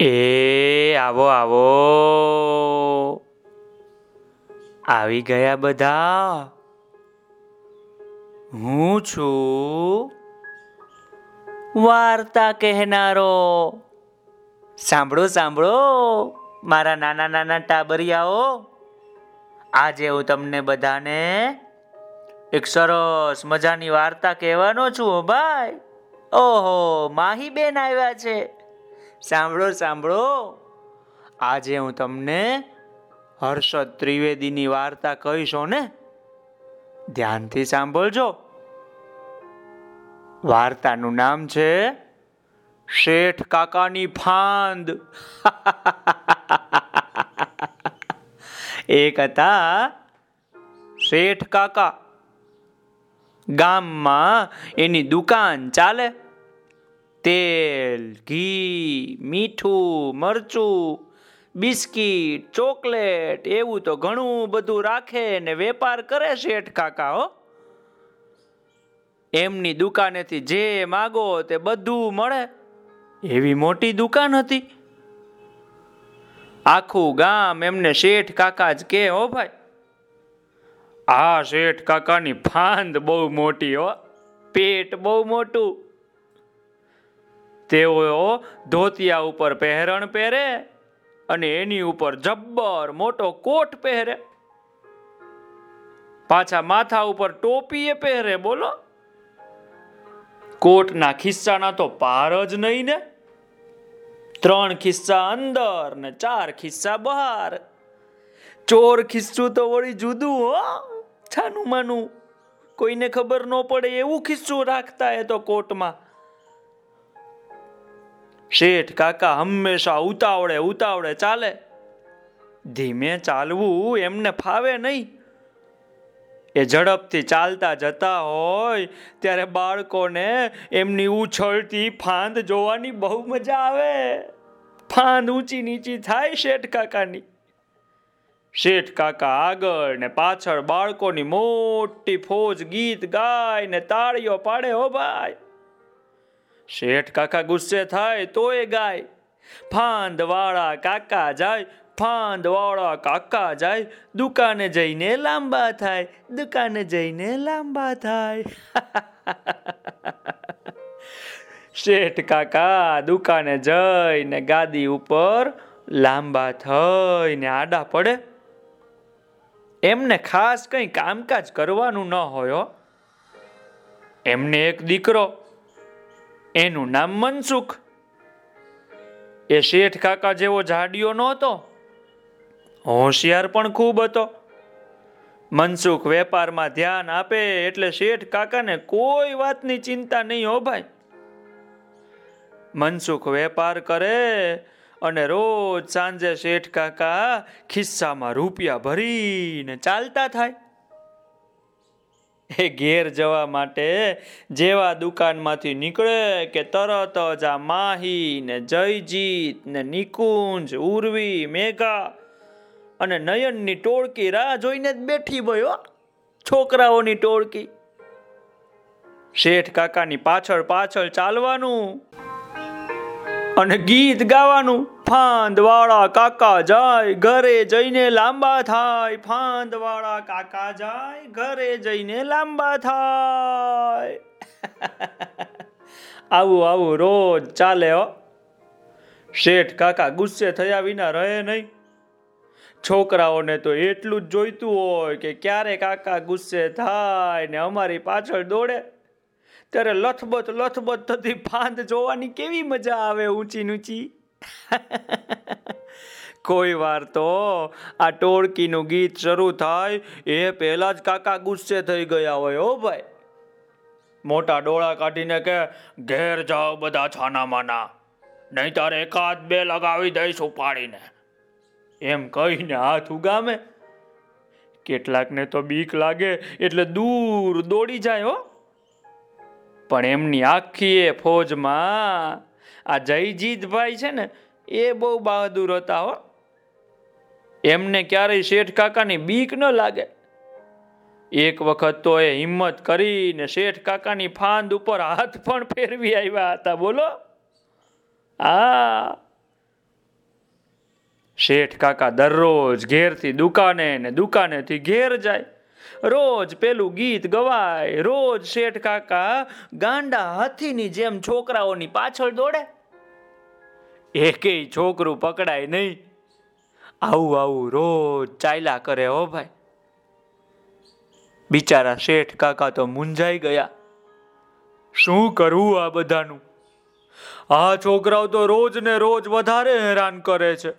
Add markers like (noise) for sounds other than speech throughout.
એ, આવો આવો. આવી ગયા બધા. હું છું વાર્તા કહેનારો. સાંભળો સાંભળો, મારા નાના નાના ટાબરિયાઓ. આજે હું તમને બધાને એક સરસ મજાની વાર્તા કહેવાનો છું ભાઈ. ઓહો માહી બેન આવ્યા છે. સાંભળો સાંભળો. આજે હું તમને હર્ષદ ત્રિવેદીની વાર્તા કહીશો ને? ધ્યાનથી સાંભળજો. વાર્તાનું નામ છે શેઠ કાકાની ફાંદ. એક હતા શેઠ કાકા ગામમાં એની દુકાન ચાલે. તેલ, ઘી, મીઠું, મરચું, બિસ્કીટ, ચોકલેટ, એવું તો ઘણું બધું રાખે ને વેપાર કરે શેઠ કાકા, હો. એમની દુકાનેથી જે માગો તે બધું મળે. એવી મોટી દુકાન હતી. આખું ગામ એમને શેઠ કાકા જ કે, હો ભાઈ. આ શેઠ કાકાની ફાંદ બહુ મોટી, હો. પેટ બહુ મોટું. તેઓ ધોતિયા ઉપર પહેરણ પહેરે અને એની ઉપર જબ્બર મોટો કોટ પહેરે. પાછા માથા ઉપર ટોપી પહેરે, બોલો. કોટના ખિસ્સાના તો પાર જ નહીં ને. ત્રણ ખિસ્સા અંદર ને ચાર ખિસ્સા બહાર. ચોર ખિસ્સું તો વળી જુદું, હો. છાનું માનું. કોઈને ખબર ન પડે એવું ખિસ્સું રાખતા એ તો કોટમાં. શેઠ કાકા હંમેશા ઉતાવળે ઉતાવળે ચાલે. ધીમે ચાલવું એમને ફાવે નહીં. એ ઝડપથી ચાલતા જતા હોય ત્યારે બાળકોને એમની ઉછળતી ફાંદ જોવાની બહુ મજા આવે. ફાંદ ઊંચી નીચી થાય શેઠ કાકાની. શેઠ કાકા આગળ ને પાછળ બાળકોની મોટી ફોજ ગીત ગાય ને તાળીઓ પાડે હો ભાઈ. શેઠ કાકા ગુસ્સે થાય તોય ગાય. ફાંદ વાળા કાકા જાય ફાંદ વાળા કાકા જાય, દુકાને જઈને લાંબા થાય, દુકાને જઈને લાંબા થાય. (laughs) શેઠ કાકા દુકાને જઈને ગાદી ઉપર લાંબા થઈને આડા પડે. એમને ખાસ કઈ કામકાજ કરવાનું ન હોય એમને એક દીકરો એનું નામ મનસુખ. એ શેઠ કાકા જેવો જાડિયો નહોતો, હોશિયાર પણ ખૂબ હતો. મનસુખ વેપારમાં ધ્યાન આપે એટલે શેઠ કાકાને કોઈ વાતની ચિંતા નહીં હો ભાઈ. મનસુખ વેપાર કરે અને રોજ સાંજે શેઠ કાકા ખિસ્સામાં રૂપિયા ભરીને ચાલતા થાય. એ ઘેર જવા માટે જેવા દુકાનમાંથી નીકળે કે તરત જ આ માહી ને જયજીત ને નિકુંજ, ઉર્વી, મેઘા અને નયનની ટોળકી રાહ જોઈને જ બેઠી હોય છોકરાઓની ટોળકી. શેઠ કાકાની પાછળ પાછળ ચાલવાનું અને ગીત ગાવાનું. ફાંદ વાળા કાકા જાય, ઘરે જઈને લાંબા થાય. ફાંદવાળા કાકા જાય, ઘરે જઈને લાંબા થાય. (laughs) આવું આવું રોજ ચાલે હો. શેઠ કાકા ગુસ્સે થયા વિના રહે નહીં. છોકરાઓને તો એટલું જ જોઈતું હોય કે ક્યારે કાકા ગુસ્સે થાય ને અમારી પાછળ દોડે. ત્યારે લથબથ લથબથ થતી ફાંદ જોવાની કેવી મજા આવે ઊંચી ઊંચી કોઈ વાર તો આ ટોળકીનું ગીત શરૂ થાય, એ પહેલા જ કાકા ગુસ્સે થઈ ગયા હોય ઓ ભાઈ. મોટા ડોળા કાઢીને કે, ઘેર જાઓ બધા છાનામાના નહીં તારે એકાદ બે લગાવી દઈશ ઉપાડીને. એમ કહીને હાથ ઉગામે. કેટલાકને તો બીક લાગે, એટલે દૂર દોડી જાય, હો. પણ એમની આખી એ ફોજમાં આ જયજીતભાઈ છે ને, એ બહુ બહાદુર હતા હો. એમને ક્યારેય શેઠ કાકાની બીક ન લાગે. એક વખત તો એ હિંમત કરીને શેઠ કાકાની ફાંદ ઉપર હાથ પણ ફેરવી આવ્યા હતા, બોલો. આ શેઠ કાકા દરરોજ ઘેરથી દુકાને ને દુકાનેથી ઘેર જાય. રોજ પેલું ગીત ગવાય. રોજ શેઠ કાકા ગાંડા હાથીની જેમ છોકરાઓની પાછળ દોડે. એકેય છોકરું પકડાય નહીં. આવું આવું રોજ ચાલ્યા કરે હો ભાઈ. બિચારા શેઠ કાકા તો મૂંઝાઈ ગયા. શું કરવું આ બધાનું? આ છોકરાઓ તો રોજ ને રોજ વધારે હેરાન કરે છે.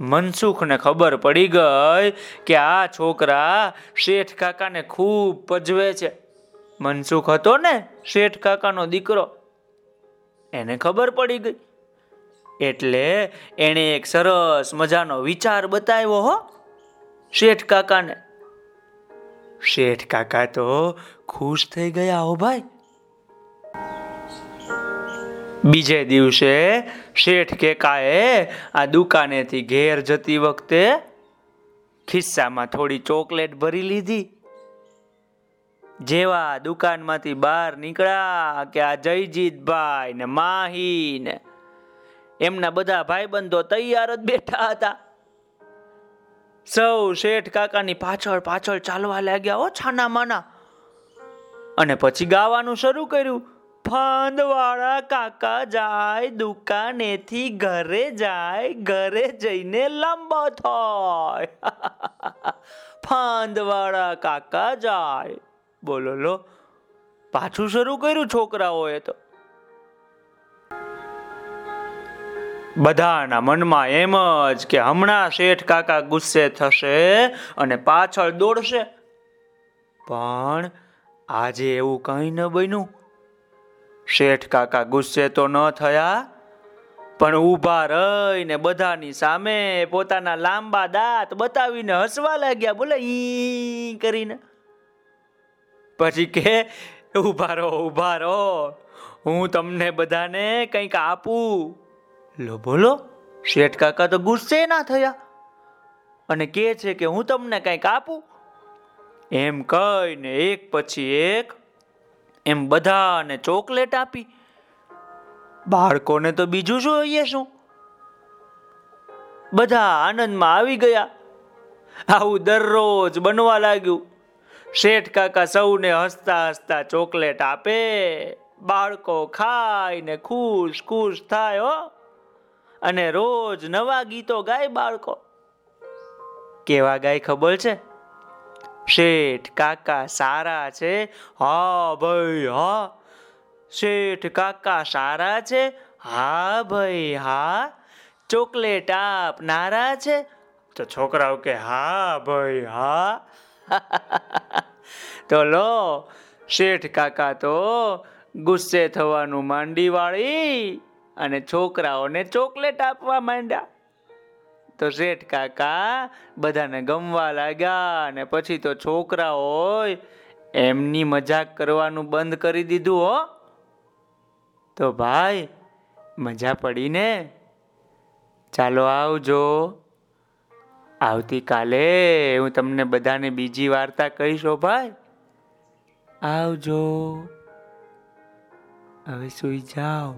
મનસુખને ખબર પડી ગઈ કે આ છોકરા શેઠ કાકાને ખૂબ પજવે છે. મનસુખ હતો ને શેઠ કાકાનો દીકરો. એને ખબર પડી ગઈ. એટલે એણે એક સરસ મજાનો વિચાર બતાવ્યો હો, શેઠ કાકાને. શેઠ કાકા તો ખુશ થઈ ગયા હો ભાઈ. બીજે દિવસે શેઠ કેકાએ આ દુકાનેથી ઘેર જતી વખતે ખિસ્સામાં થોડી ચોકલેટ ભરી લીધી. જેવા દુકાનમાંથી બહાર નીકળ્યા કે આ જયજીતભાઈ ને માહી ને એમના બધા ભાઈબંધો તૈયાર જ બેઠા હતા. સૌ શેઠ કાકાની પાછળ પાછળ ચાલવા લાગ્યા હો છાના માના અને પછી ગાવાનું શરૂ કર્યું. ફાંદવાળા કાકા જાય દુકાનેથી ઘરે જાય, ઘરે જઈને લાંબો થાય. (laughs) ફાંદવાળા કાકા જાય બોલો, લો. પાછું શરૂ કર્યું છોકરાઓએ તો. બધાના મનમાં એમ જ કે હમણાં શેઠ કાકા ગુસ્સે થશે અને પાછળ દોડશે. પણ આજે એવું કંઈ ન બન્યું. શેઠ કાકા ગુસ્સે તો ન થયા, પણ ઊભા રહીને બધાની સામે પોતાના લાંબા દાંત બતાવીને હસવા લાગ્યા. બોલે, ઈ કરીને. પછી કે ઊભા રહો ઊભા રહો. હું તમને બધાને કંઈક આપું. લો બોલો, શેઠ કાકા તો ગુસ્સે ના થયા અને કે છે કે હું તમને કંઈક આપું. એમ કહીને એક પછી એક એમ બધાને ચોકલેટ આપી. બાળકોને તો બીજું જોઈએ શું? બધા આનંદમાં આવી ગયા. આવું દરરોજ બનવા લાગ્યું. શેઠ કાકા સૌને હસતા હસતા ચોકલેટ આપે, બાળકો ખાઈને ખુશ ખુશ થાય, હો. અને રોજ નવા ગીતો ગાય બાળકો. કેવા ગાય ખબર છે? શેઠ કાકા સારા છે? હા ભાઈ, હા. શેઠ કાકા સારા છે? હા ભાઈ, હા. ચોકલેટ આપનારા છે? તો છોકરાઓ કે, હા ભાઈ, હા. (laughs) તો લો, શેઠ કાકા તો ગુસ્સે થવાનું માંડી વાળી અને છોકરાઓને ચોકલેટ આપવા માંડ્યા. તો શેઠ કાકા બધાને ગમવા લાગ્યા અને પછી તો છોકરા હોય એમની મજાક કરવાનું બંધ કરી દીધું, હો. તો ભાઈ, મજા પડી ને ચાલો આવજો. આવતીકાલે હું તમને બધાને બીજી વાર્તા કહીશો ભાઈ. આવજો. હવે સુઈ જાઓ.